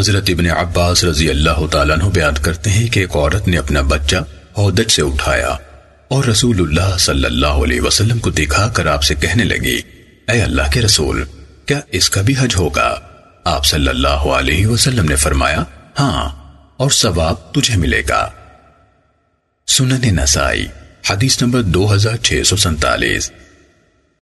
حضرت ابن عباس رضی اللہ تعالیٰ عنہ بیان کرتے ہیں کہ ایک عورت نے اپنا بچہ عودت سے اٹھایا اور رسول اللہ صلی اللہ علیہ وسلم کو دکھا کر آپ سے کہنے لگی، اے اللہ کے رسول، کیا اس کا بھی حج ہوگا؟ آپ صلی اللہ علیہ وسلم نے فرمایا ہاں اور ثواب تجھے ملے گا۔ سنن نسائی، حدیث نمبر دو ہزار چھ سو سنتالیس۔